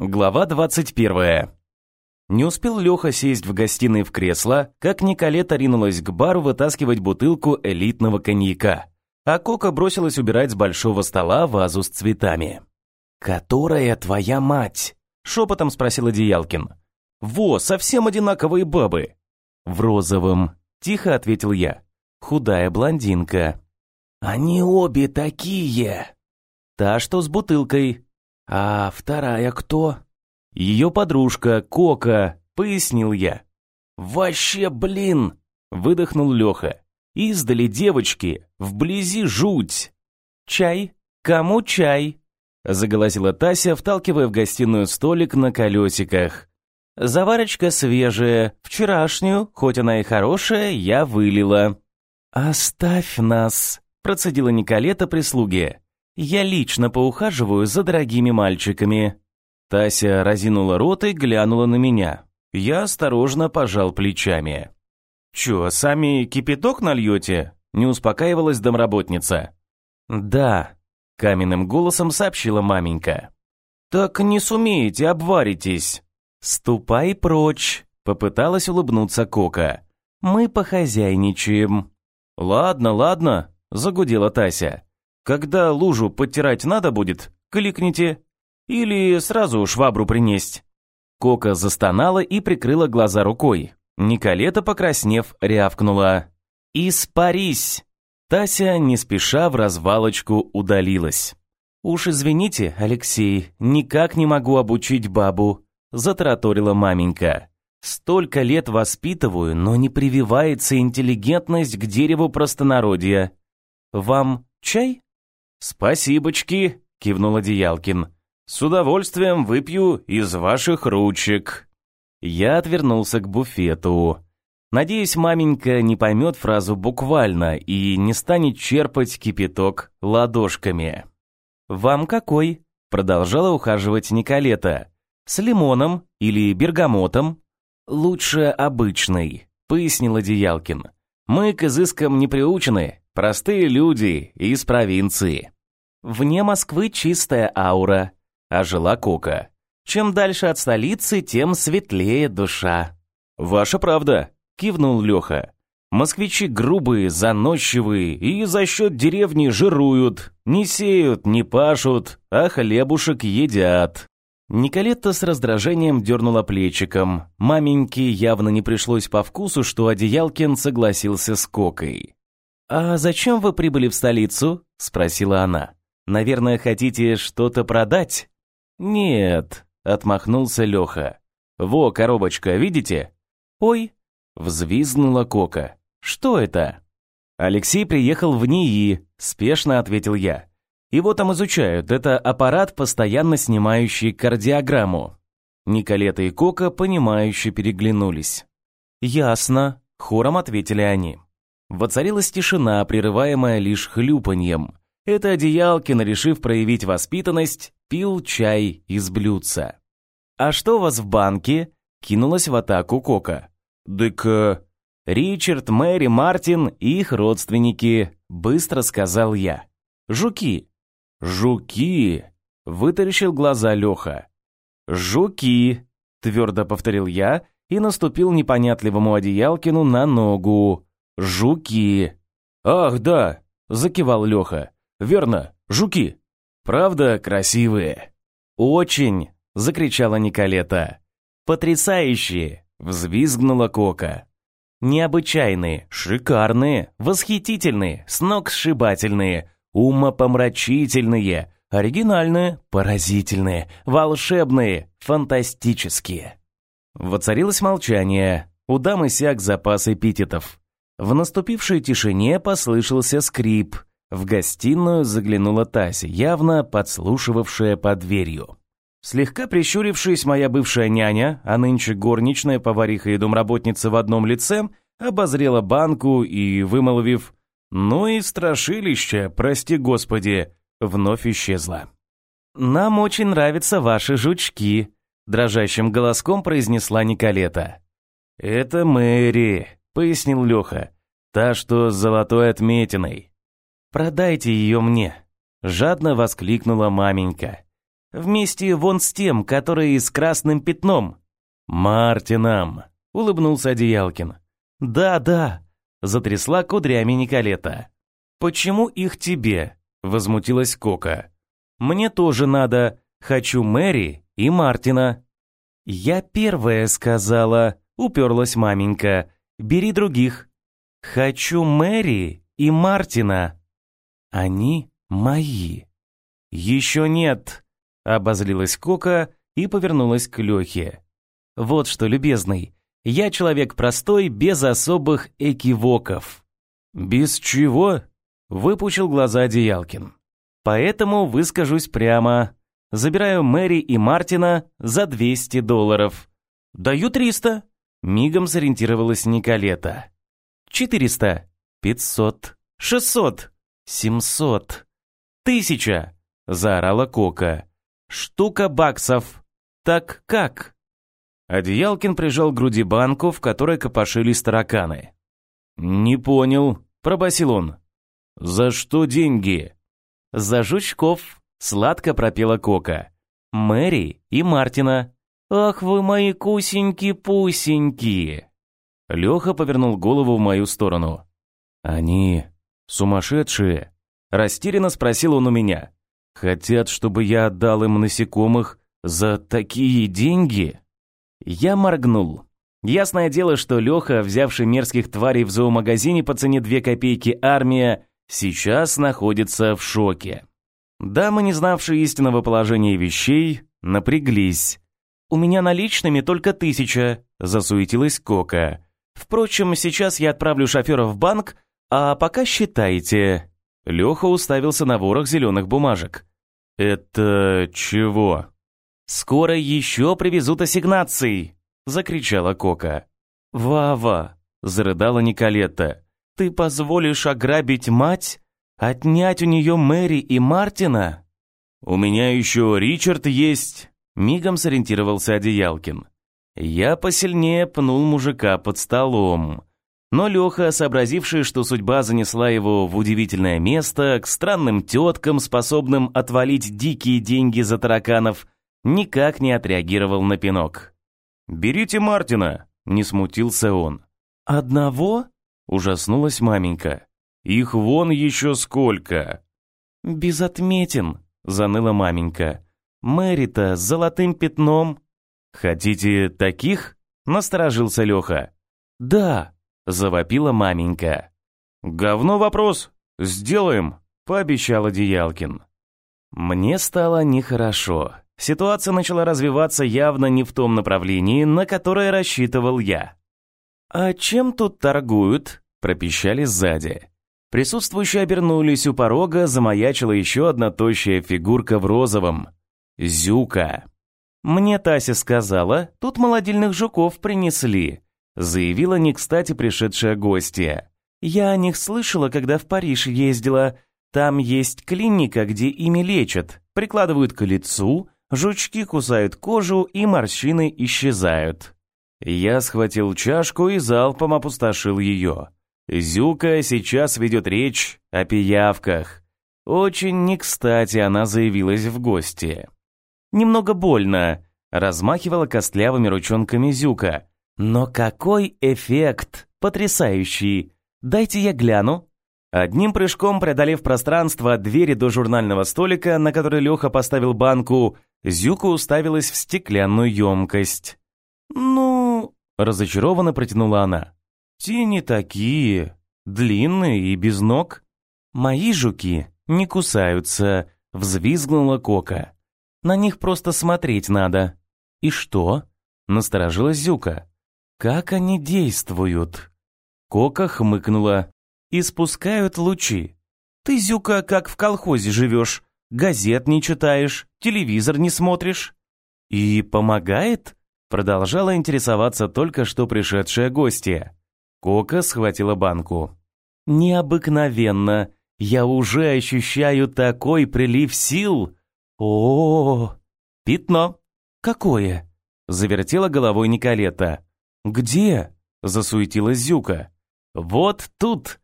Глава 21. Не успел Леха сесть в гостиной в кресло, как Николета ринулась к бару вытаскивать бутылку элитного коньяка, а Кока бросилась убирать с большого стола вазу с цветами. «Которая твоя мать?» — шепотом спросил Одеялкин. «Во, совсем одинаковые бабы!» «В розовом», — тихо ответил я. «Худая блондинка». «Они обе такие!» «Та, что с бутылкой», «А вторая кто?» «Ее подружка, Кока», — пояснил я. «Вообще, блин!» — выдохнул Леха. «Издали девочки, вблизи жуть!» «Чай? Кому чай?» — заголосила Тася, вталкивая в гостиную столик на колесиках. «Заварочка свежая, вчерашнюю, хоть она и хорошая, я вылила». «Оставь нас», — процедила Николета прислуги. Я лично поухаживаю за дорогими мальчиками». Тася разинула рот и глянула на меня. Я осторожно пожал плечами. «Чё, сами кипяток нальете?» — не успокаивалась домработница. «Да», — каменным голосом сообщила маменька. «Так не сумеете, обваритесь». «Ступай прочь», — попыталась улыбнуться Кока. «Мы похозяйничаем». «Ладно, ладно», — загудела Тася. Когда лужу подтирать надо будет, кликните. Или сразу швабру принесть». Кока застонала и прикрыла глаза рукой. Николета, покраснев, рявкнула. «Испарись!» Тася, не спеша, в развалочку удалилась. «Уж извините, Алексей, никак не могу обучить бабу», затараторила маменька. «Столько лет воспитываю, но не прививается интеллигентность к дереву простонародья. Вам чай?» «Спасибочки», — кивнул Одеялкин. «С удовольствием выпью из ваших ручек». Я отвернулся к буфету. Надеюсь, маменька не поймет фразу буквально и не станет черпать кипяток ладошками. «Вам какой?» — продолжала ухаживать Николета. «С лимоном или бергамотом?» «Лучше обычный», — пояснил Одеялкин. «Мы к изыскам не приучены, Простые люди из провинции. Вне Москвы чистая аура, а жила Кока. Чем дальше от столицы, тем светлее душа. Ваша правда, кивнул Леха. Москвичи грубые, заносчивые и за счет деревни жируют, не сеют, не пашут, а хлебушек едят. Николетта с раздражением дернула плечиком. Маменьке явно не пришлось по вкусу, что Одеялкин согласился с Кокой. «А зачем вы прибыли в столицу?» — спросила она. «Наверное, хотите что-то продать?» «Нет», — отмахнулся Леха. «Во, коробочка, видите?» «Ой!» — взвизгнула Кока. «Что это?» «Алексей приехал в НИИ», — спешно ответил я. «Его там изучают. Это аппарат, постоянно снимающий кардиограмму». Николета и Кока, понимающе переглянулись. «Ясно», — хором ответили они. Воцарилась тишина, прерываемая лишь хлюпаньем. Это Одеялкин, решив проявить воспитанность, пил чай из блюдца. «А что у вас в банке?» — кинулась в атаку Кока. «Дык...» э, «Ричард, Мэри, Мартин и их родственники», — быстро сказал я. «Жуки». «Жуки», — вытаращил глаза Леха. «Жуки», — твердо повторил я и наступил непонятливому Одеялкину на ногу. «Жуки!» «Ах, да!» — закивал Леха. «Верно, жуки! Правда, красивые!» «Очень!» — закричала Николета. «Потрясающие!» — взвизгнула Кока. «Необычайные, шикарные, восхитительные, сногсшибательные, умопомрачительные, оригинальные, поразительные, волшебные, фантастические». Воцарилось молчание. У дамы сяк запас эпитетов. В наступившей тишине послышался скрип. В гостиную заглянула Тася, явно подслушивавшая под дверью. Слегка прищурившись, моя бывшая няня, а нынче горничная, повариха и домработница в одном лице, обозрела банку и, вымолвив «Ну и страшилище, прости господи», вновь исчезла. «Нам очень нравятся ваши жучки», — дрожащим голоском произнесла Николета. «Это Мэри», пояснил Леха. «Та, что с золотой отметиной». «Продайте ее мне», — жадно воскликнула маменька. Вместе вон с тем, который с красным пятном». «Мартином», — улыбнулся Одеялкин. «Да, да», — затрясла кудрями Николета. «Почему их тебе?» — возмутилась Кока. «Мне тоже надо. Хочу Мэри и Мартина». «Я первая сказала», — уперлась маменька. «Бери других». «Хочу Мэри и Мартина». «Они мои». «Еще нет», — обозлилась Кока и повернулась к Лехе. «Вот что, любезный, я человек простой, без особых экивоков». «Без чего?» — выпучил глаза Одеялкин. «Поэтому выскажусь прямо. Забираю Мэри и Мартина за 200 долларов». «Даю 300», — мигом сориентировалась Николета. «400, 500, 600, 700, тысяча!» — заорала Кока. «Штука баксов. Так как?» Одеялкин прижал к груди банку, в которой копошились тараканы. «Не понял», — пробасил он. «За что деньги?» «За жучков», — сладко пропела Кока. «Мэри и Мартина». «Ах вы мои кусеньки-пусеньки!» Леха повернул голову в мою сторону. «Они сумасшедшие?» Растерянно спросил он у меня. «Хотят, чтобы я отдал им насекомых за такие деньги?» Я моргнул. Ясное дело, что Леха, взявший мерзких тварей в зоомагазине по цене 2 копейки армия, сейчас находится в шоке. Дамы, не знавшие истинного положения вещей, напряглись. «У меня наличными только тысяча», – засуетилась Кока. «Впрочем, сейчас я отправлю шофера в банк, а пока считайте». Леха уставился на ворох зеленых бумажек. «Это чего?» «Скоро еще привезут ассигнации!» — закричала Кока. «Вава!» — зарыдала Николетта. «Ты позволишь ограбить мать? Отнять у нее Мэри и Мартина?» «У меня еще Ричард есть!» — мигом сориентировался Одеялкин. Я посильнее пнул мужика под столом. Но Леха, сообразивший, что судьба занесла его в удивительное место, к странным теткам, способным отвалить дикие деньги за тараканов, никак не отреагировал на пинок. «Берите Мартина!» — не смутился он. «Одного?» — ужаснулась маменька. «Их вон еще сколько!» «Без отметин!» — заныла маменька. «Мэри-то с золотым пятном!» «Хотите таких?» — насторожился Леха. «Да!» — завопила маменька. «Говно вопрос! Сделаем!» — пообещал Одеялкин. Мне стало нехорошо. Ситуация начала развиваться явно не в том направлении, на которое рассчитывал я. «А чем тут торгуют?» – пропищали сзади. Присутствующие обернулись у порога, замаячила еще одна тощая фигурка в розовом. Зюка. «Мне Тася сказала, тут молодильных жуков принесли», заявила не кстати пришедшая гостья. «Я о них слышала, когда в Париж ездила. Там есть клиника, где ими лечат, прикладывают к лицу, Жучки кусают кожу, и морщины исчезают. Я схватил чашку и залпом опустошил ее. Зюка сейчас ведет речь о пиявках. Очень не кстати она заявилась в гости. Немного больно, размахивала костлявыми ручонками Зюка. Но какой эффект! Потрясающий! Дайте я гляну. Одним прыжком преодолев пространство от двери до журнального столика, на который Леха поставил банку, Зюка уставилась в стеклянную емкость. «Ну...» — разочарованно протянула она. «Те не такие. Длинные и без ног. Мои жуки не кусаются», — взвизгнула Кока. «На них просто смотреть надо». «И что?» — насторожилась Зюка. «Как они действуют?» Кока хмыкнула. «Испускают лучи. Ты, Зюка, как в колхозе живешь газет не читаешь, телевизор не смотришь. И помогает? Продолжала интересоваться только что пришедшая гостья. Кока схватила банку. Необыкновенно. Я уже ощущаю такой прилив сил. О, -о, -о, -о. пятно. Какое? Завертела головой Николета. Где? Засуетилась Зюка. Вот тут,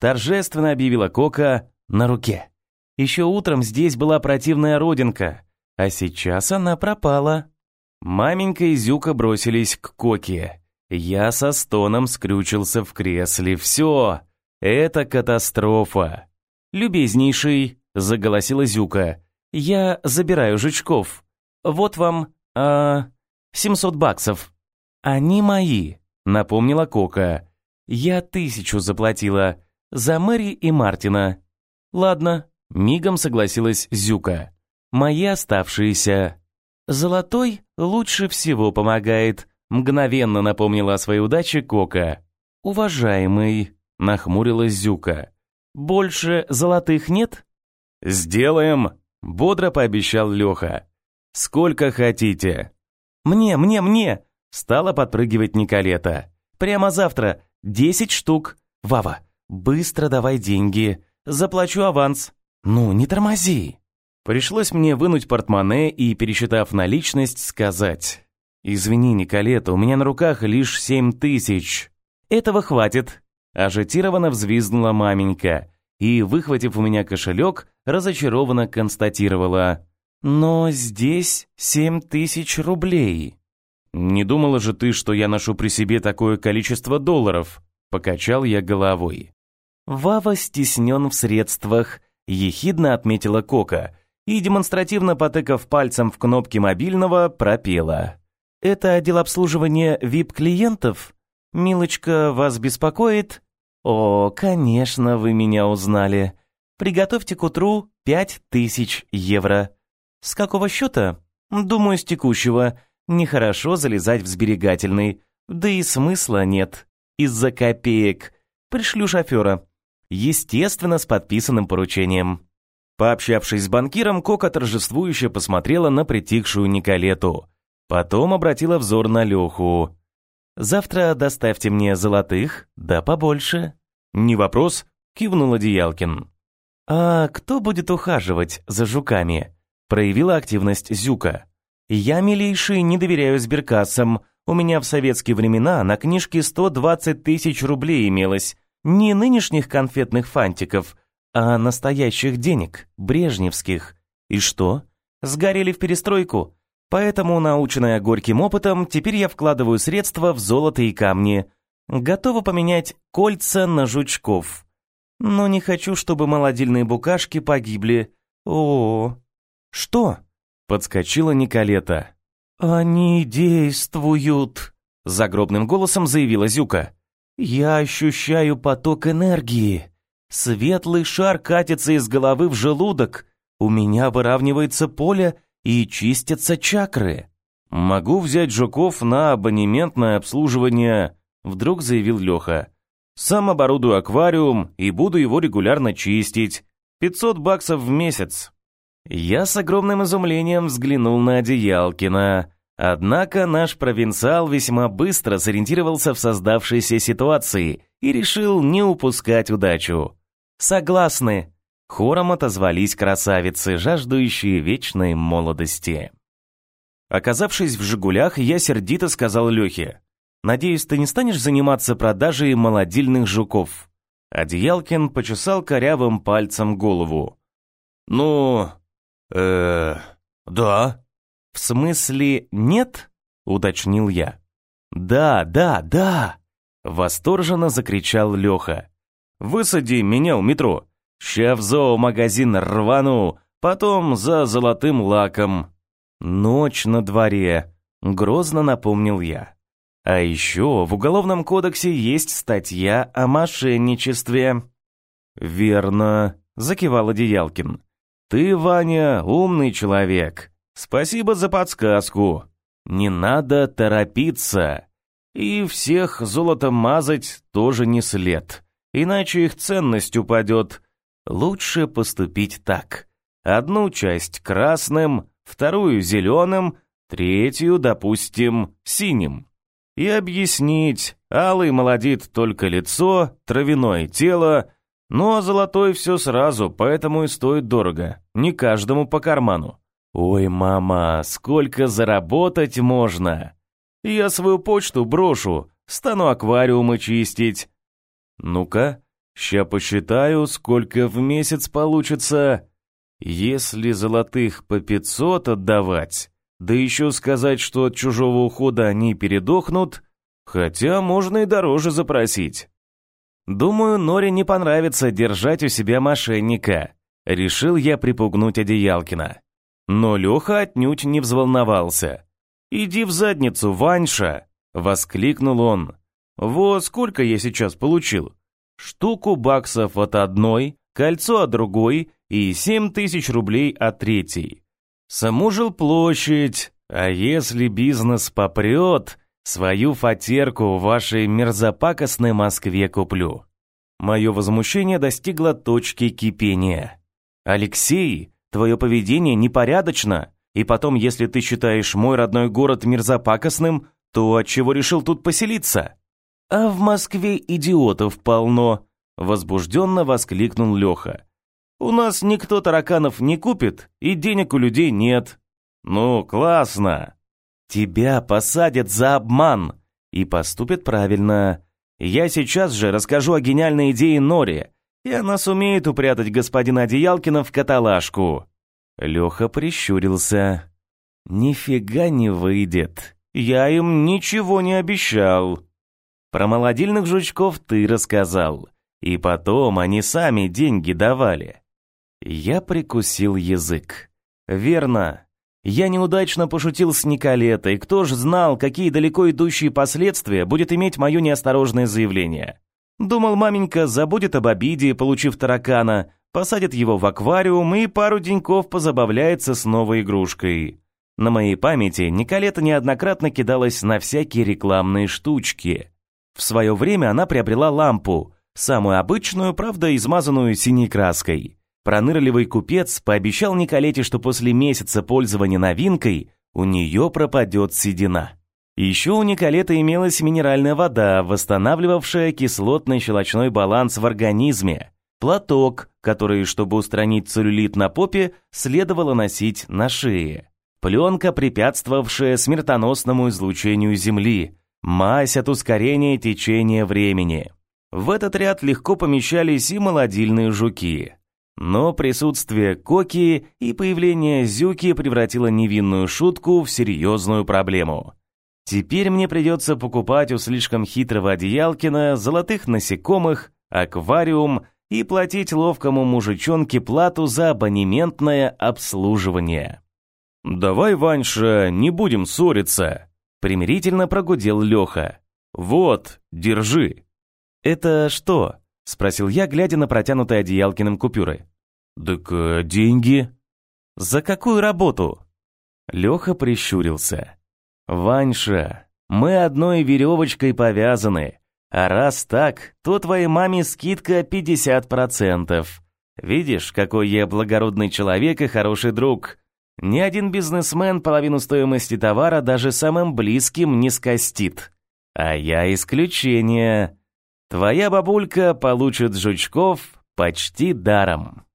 торжественно объявила Кока на руке. Еще утром здесь была противная родинка. а сейчас она пропала. Маменька и Зюка бросились к Коке. Я со стоном скрючился в кресле. Все, это катастрофа. «Любезнейший», — заголосила Зюка, — «я забираю жучков. Вот вам, а, 700 баксов». «Они мои», — напомнила Кока. «Я тысячу заплатила. За Мэри и Мартина». «Ладно», — мигом согласилась Зюка. «Мои оставшиеся». «Золотой лучше всего помогает», — мгновенно напомнила о своей удаче Кока. «Уважаемый», — нахмурилась Зюка. «Больше золотых нет?» «Сделаем», — бодро пообещал Леха. «Сколько хотите». «Мне, мне, мне!» — стала подпрыгивать Николета. «Прямо завтра. Десять штук. Вава, быстро давай деньги. Заплачу аванс. Ну, не тормози». Пришлось мне вынуть портмоне и, пересчитав наличность, сказать. «Извини, Николета, у меня на руках лишь семь тысяч». «Этого хватит», – ажитированно взвизгнула маменька и, выхватив у меня кошелек, разочарованно констатировала. «Но здесь семь тысяч рублей». «Не думала же ты, что я ношу при себе такое количество долларов?» – покачал я головой. «Вава стеснен в средствах», – ехидно отметила Кока и, демонстративно потыкав пальцем в кнопки мобильного, пропела. «Это отдел обслуживания VIP-клиентов? Милочка, вас беспокоит?» «О, конечно, вы меня узнали. Приготовьте к утру пять тысяч евро». «С какого счета?» «Думаю, с текущего. Нехорошо залезать в сберегательный. Да и смысла нет. Из-за копеек. Пришлю шофера. Естественно, с подписанным поручением». Пообщавшись с банкиром, Кока торжествующе посмотрела на притихшую Николету. Потом обратила взор на Леху. «Завтра доставьте мне золотых, да побольше». «Не вопрос», — кивнул Одеялкин. «А кто будет ухаживать за жуками?» — проявила активность Зюка. «Я, милейший, не доверяю сберкассам. У меня в советские времена на книжке 120 тысяч рублей имелось. Не нынешних конфетных фантиков, а настоящих денег, брежневских. И что? Сгорели в перестройку? Поэтому, наученная горьким опытом, теперь я вкладываю средства в золото и камни. Готова поменять кольца на жучков. Но не хочу, чтобы молодильные букашки погибли. О, что? Подскочила Николета. Они действуют, загробным голосом заявила Зюка. Я ощущаю поток энергии. Светлый шар катится из головы в желудок. У меня выравнивается поле и чистятся чакры. Могу взять жуков на абонементное обслуживание, вдруг заявил Леха. Сам оборудую аквариум и буду его регулярно чистить. 500 баксов в месяц. Я с огромным изумлением взглянул на Одеялкина. Однако наш провинциал весьма быстро сориентировался в создавшейся ситуации и решил не упускать удачу. «Согласны», — хором отозвались красавицы, жаждущие вечной молодости. Оказавшись в «Жигулях», я сердито сказал Лехе, «Надеюсь, ты не станешь заниматься продажей молодильных жуков?» Одеялкин почесал корявым пальцем голову. «Ну, э, да». «В смысле, нет?» — уточнил я. «Да, да, да!» — восторженно закричал Леха. «Высади меня у метро. Ща в зоомагазин рвану, потом за золотым лаком». «Ночь на дворе», — грозно напомнил я. «А еще в Уголовном кодексе есть статья о мошенничестве». «Верно», — закивал Одеялкин. «Ты, Ваня, умный человек. Спасибо за подсказку. Не надо торопиться. И всех золотом мазать тоже не след, иначе их ценность упадет. Лучше поступить так. Одну часть красным, вторую зеленым, третью, допустим, синим. И объяснить, алый молодит только лицо, травяное тело, ну а золотой все сразу, поэтому и стоит дорого, не каждому по карману. «Ой, мама, сколько заработать можно? Я свою почту брошу, стану аквариумы чистить». «Ну-ка, ща посчитаю, сколько в месяц получится». Если золотых по пятьсот отдавать, да еще сказать, что от чужого ухода они передохнут, хотя можно и дороже запросить. Думаю, Норе не понравится держать у себя мошенника. Решил я припугнуть Одеялкина. Но Леха отнюдь не взволновался. «Иди в задницу, Ваньша!» — воскликнул он. «Во, сколько я сейчас получил? Штуку баксов от одной, кольцо от другой и семь тысяч рублей от третьей. Саму площадь, а если бизнес попрет, свою фатерку в вашей мерзопакостной Москве куплю». Мое возмущение достигло точки кипения. «Алексей, твое поведение непорядочно, и потом, если ты считаешь мой родной город мерзопакостным, то отчего решил тут поселиться?» «А в Москве идиотов полно!» — возбужденно воскликнул Леха. «У нас никто тараканов не купит, и денег у людей нет». «Ну, классно!» «Тебя посадят за обман!» «И поступят правильно. Я сейчас же расскажу о гениальной идее Нори, и она сумеет упрятать господина Одеялкина в каталажку». Леха прищурился. «Нифига не выйдет. Я им ничего не обещал». Про молодильных жучков ты рассказал. И потом они сами деньги давали. Я прикусил язык. Верно. Я неудачно пошутил с Николетой. Кто ж знал, какие далеко идущие последствия будет иметь мое неосторожное заявление. Думал, маменька забудет об обиде, получив таракана, посадит его в аквариум и пару деньков позабавляется с новой игрушкой. На моей памяти Николета неоднократно кидалась на всякие рекламные штучки. В свое время она приобрела лампу, самую обычную, правда, измазанную синей краской. Пронырливый купец пообещал Николете, что после месяца пользования новинкой у нее пропадет седина. Еще у Николеты имелась минеральная вода, восстанавливавшая кислотно-щелочной баланс в организме, платок, который, чтобы устранить целлюлит на попе, следовало носить на шее, пленка, препятствовавшая смертоносному излучению Земли, Мазь от ускорения течения времени. В этот ряд легко помещались и молодильные жуки. Но присутствие коки и появление зюки превратило невинную шутку в серьезную проблему. Теперь мне придется покупать у слишком хитрого одеялкина золотых насекомых, аквариум и платить ловкому мужичонке плату за абонементное обслуживание. «Давай, Ваньша, не будем ссориться», Примирительно прогудел Леха. «Вот, держи». «Это что?» — спросил я, глядя на протянутые одеялкиным купюры. «Так э, деньги». «За какую работу?» Леха прищурился. «Ваньша, мы одной веревочкой повязаны, а раз так, то твоей маме скидка 50%. Видишь, какой я благородный человек и хороший друг. Ни один бизнесмен половину стоимости товара даже самым близким не скостит. А я исключение. Твоя бабулька получит жучков почти даром.